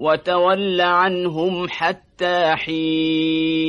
وتول عنهم حتى حين